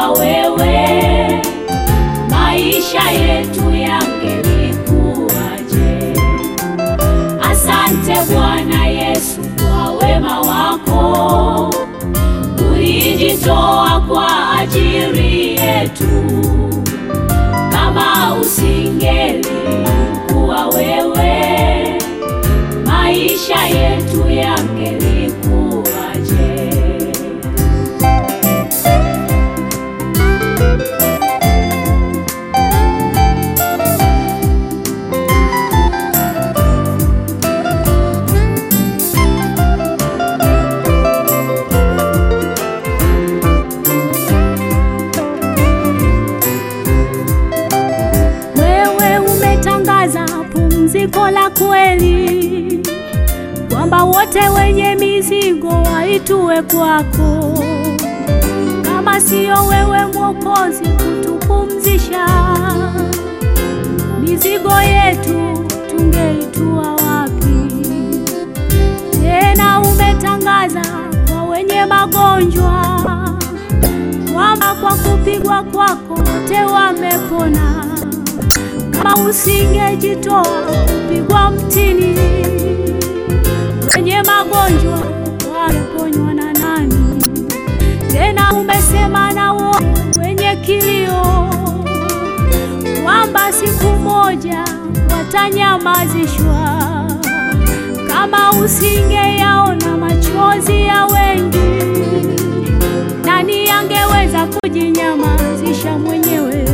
Kuwa wewe, maisha yetu yangelikuwaje? Asante Bwana Yesu kwa wema wako, ulijitoa kwa ajili yetu kama wenye magonjwa kwamba kwa kupigwa kwako wote wamepona. Kama usingejitoa kupigwa mtini, wenye magonjwa wameponywa na nani? Tena umesema na wote wenye kilio kwamba siku moja watanyamazishwa. Kama usingeyaona machozi ya wengi, nani angeweza kujinyamazisha mwenyewe?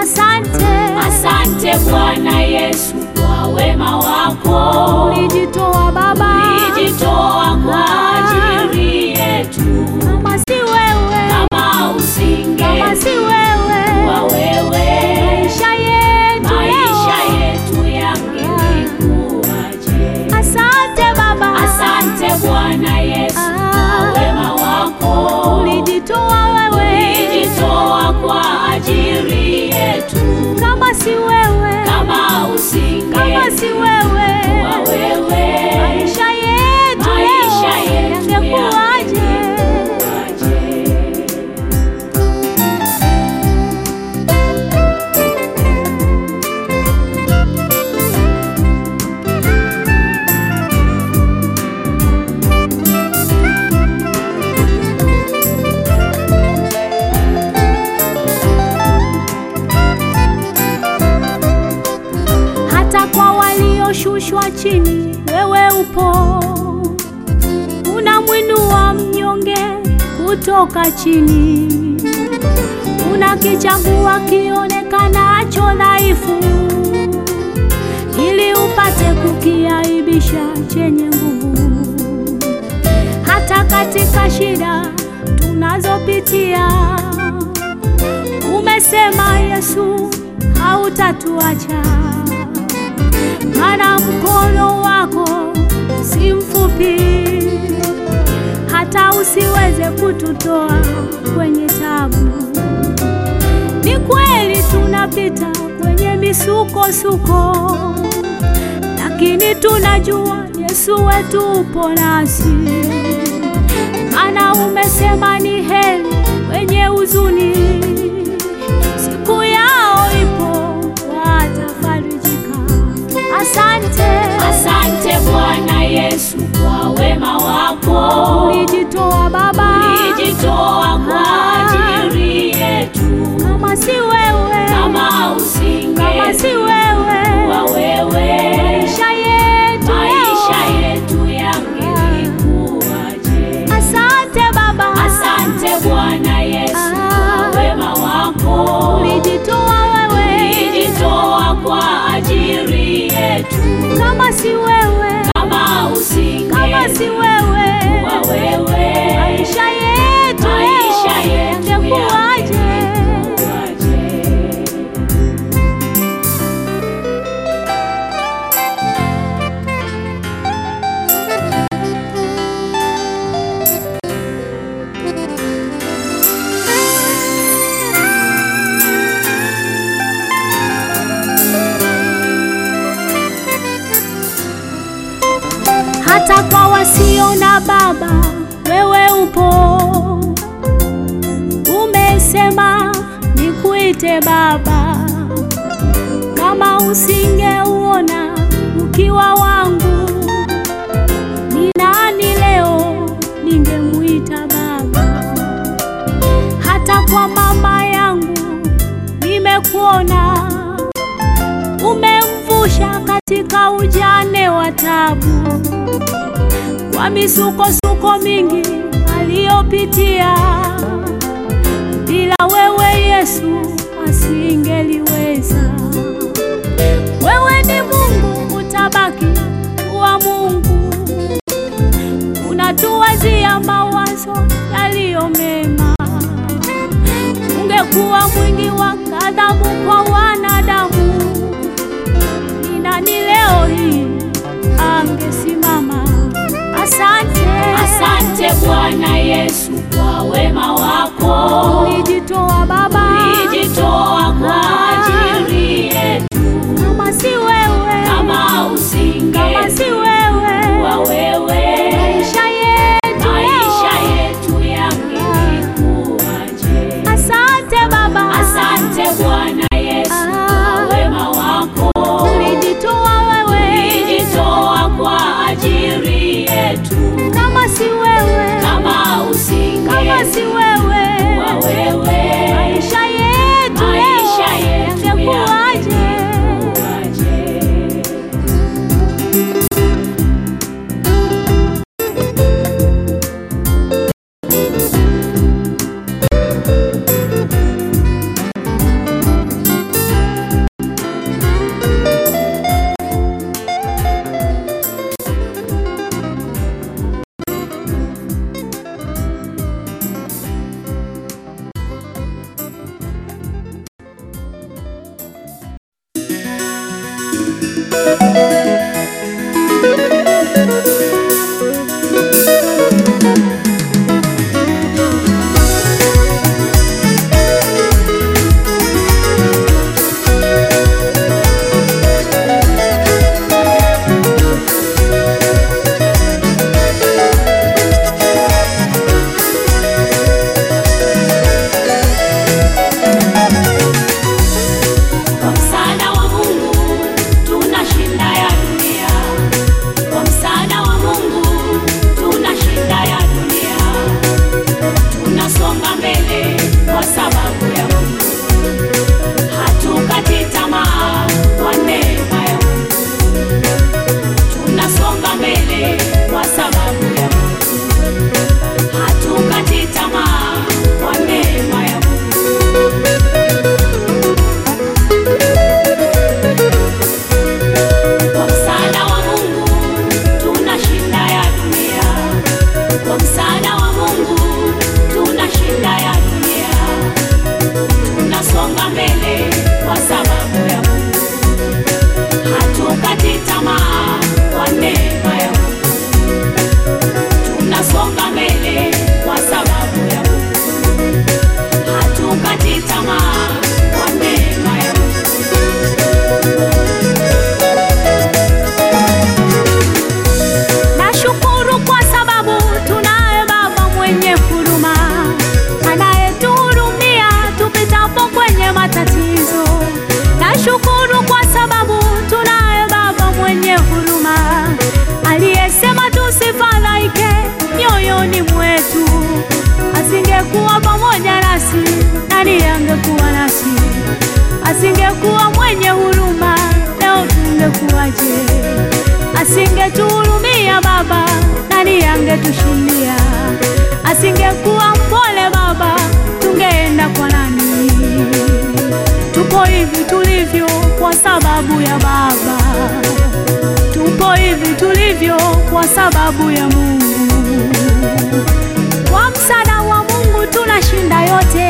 Asante, Asante Bwana Yesu kwa wema wako, ulijitoa Baba, ulijitoa kwa kutoka chini, unakichagua kionekanacho dhaifu, ili upate kukiaibisha chenye nguvu. Hata katika shida tunazopitia, umesema Yesu hautatuacha. Maana mkono wako si mfupi hata usiweze kututoa kwenye tabu. Ni kweli tunapita kwenye misukosuko, lakini tunajua Yesu wetu upo nasi, maana umesema ni heri wenye huzuni, si wewe, kama usinge, kama si wewe, wewe. Maisha yetu, maisha yetu? Asante Baba, asante Bwana Yesu kwa ah. wema wako, ulijitoa wewe, ulijitoa kwa ajili yetu. Kama si wewe, kama usinge, kama si wewe, wewe. Maisha yetu, maisha yetu usingeuona ukiwa wangu. Ni nani leo ningemuita baba? Hata kwa mama yangu nimekuona, umemvusha katika ujane wa tabu, kwa misukosuko mingi aliyopitia. Bila wewe Yesu asiingeli tá macio sababu ya Baba, tupo hivi tulivyo kwa sababu ya Mungu. Kwa msaada wa Mungu tunashinda yote.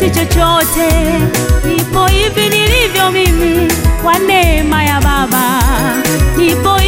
si chochote, nipo hivi nilivyo mimi kwa neema ya Baba, nipo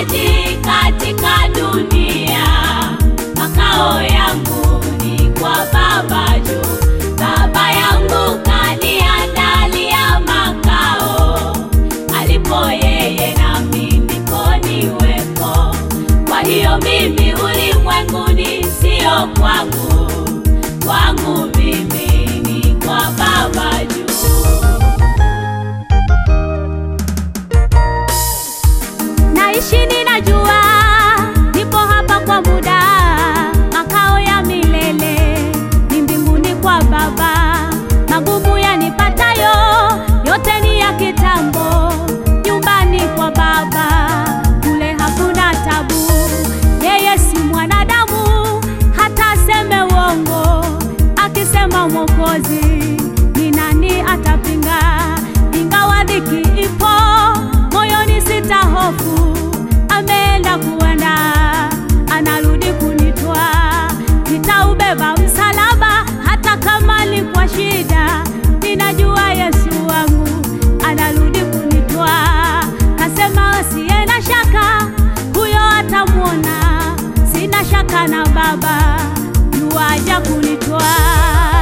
maji katika dunia, makao yangu ni kwa Baba juu. Baba yangu kaniandalia makao, alipo yeye nami ndipo niwepo. Kwa hiyo mimi ulimwenguni, sio kwangu, kwangu mimi ni kwa Baba juu. Mwokozi, ni nani atapinga? Ingawa dhiki ipo moyoni, sita hofu. Ameenda kuanda anarudi kunitwa Nitaubeba msalaba, hata kama ni kwa shida. Ninajua Yesu wangu anarudi kunitwaa. Kasema asiye na shaka, huyo atamwona. Sina shaka na Baba, yuaja kunitwaa.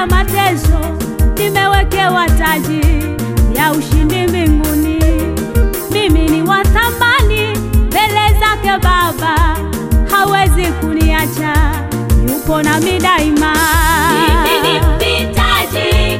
ya mateso nimewekewa taji ya ushindi mbinguni. Mimi ni wa thamani mbele zake Baba, hawezi kuniacha, yupo nami daima. Mimi ni mhitaji